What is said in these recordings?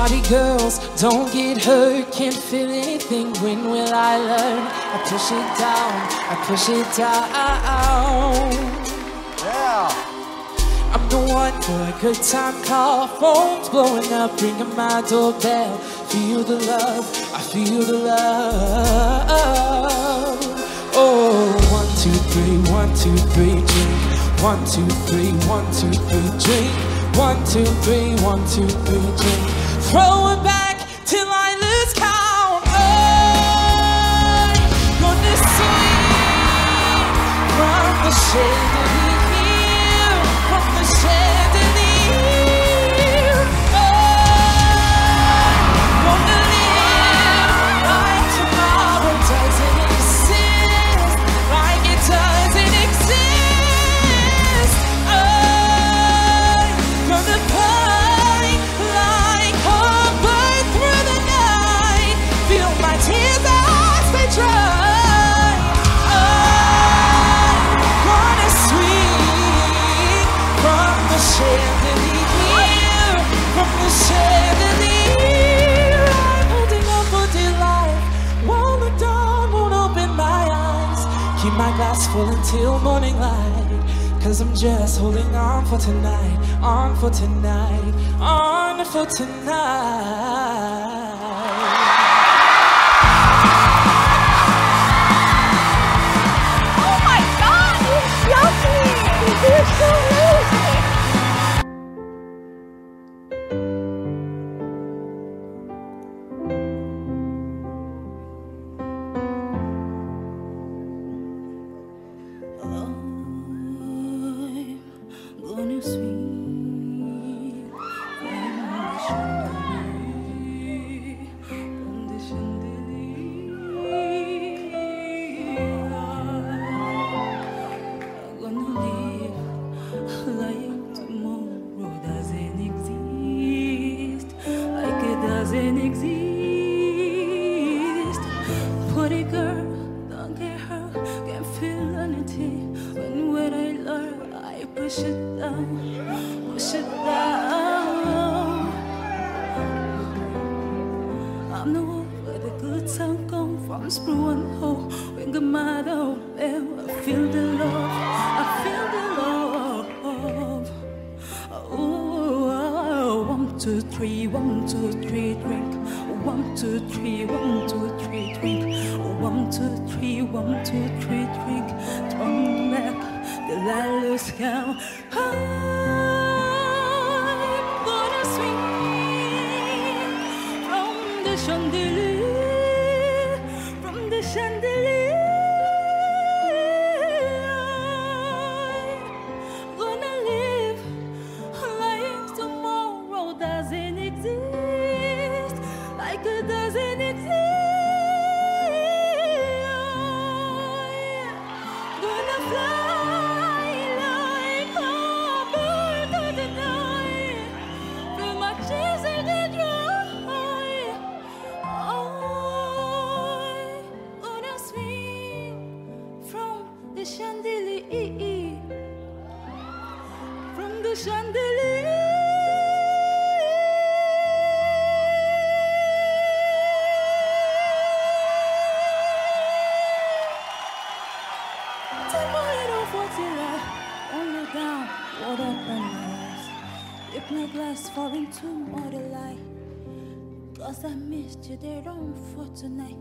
Party girls, don't get hurt, can't feel anything. When will I learn? I push it down, I push it down. Yeah. I'm the one for a good time call. Phone's blowing up, ringing my doorbell. Feel the love, I feel the love. Oh, one, two, three, one, two, three, drink. One, two, three, one, two, three, drink. One, two, three, one, two, three, drink. It back till I lose count. I'm gonna from the chandelier, my glass full until morning light, cause I'm just holding on for tonight, on for tonight, on for tonight. Doesn't exist. Pretty girl, don't get hurt, can't feel anything. When when I learn, I push it down, push it down. I'm the one where the good time come from screw and hole. When the well, I feel the love, I feel the love. Two, three, one, two, three, drink. One, two, three, one, two, three, drink. One, two, three, one, two, three, drink. Turn back till I lose count. I'm only down, what and eyes. If my glass fall into more light. Cause I missed you there on for tonight,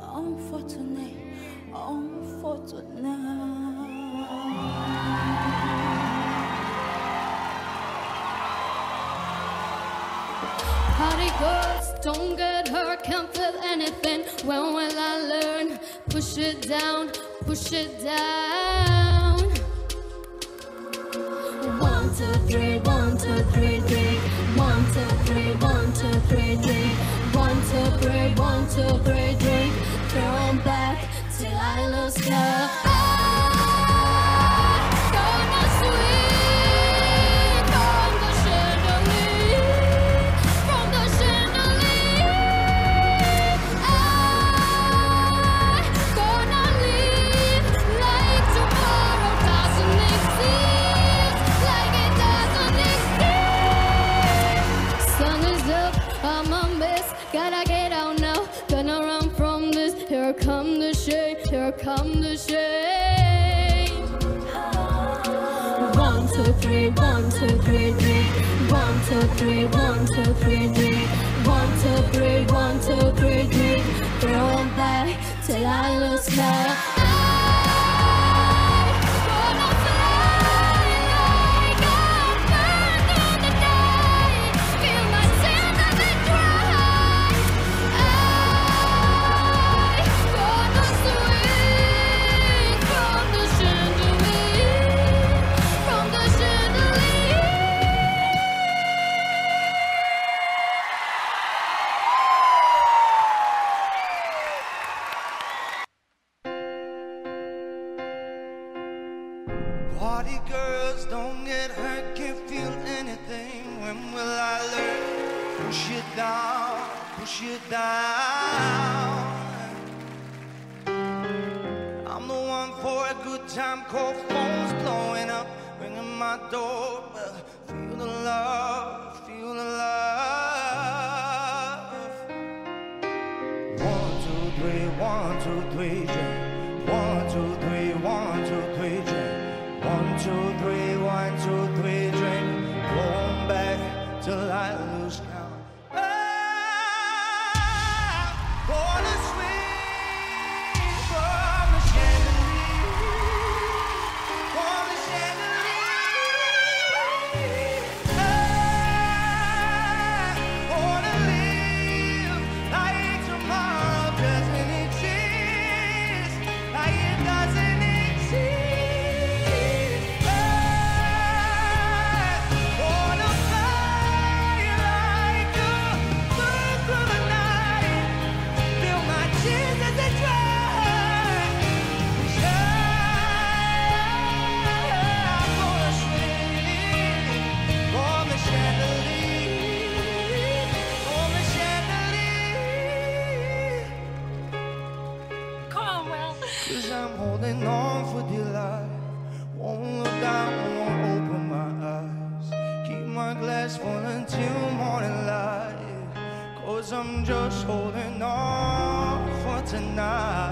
on for tonight, on for tonight. Party girls, don't get hurt, can't feel anything. When will I learn? Push it down, push it down. Two, three, one, two, three, three. One, two, three, one, two, three, three. One, two, three, one, two, three, three. Throw 'em back till I lose count. two, three, one, two, three, three. One, two, three, one, two, three, three. One, two, three, one, two, three, three. Throw it back till I lose my. Party girls don't get hurt, can't feel anything. When will I learn? Push it down, push it down. I'm the one for a good time, cold phones blowing up, ringing my doorbell. Feel the love. I'm just holding on for tonight.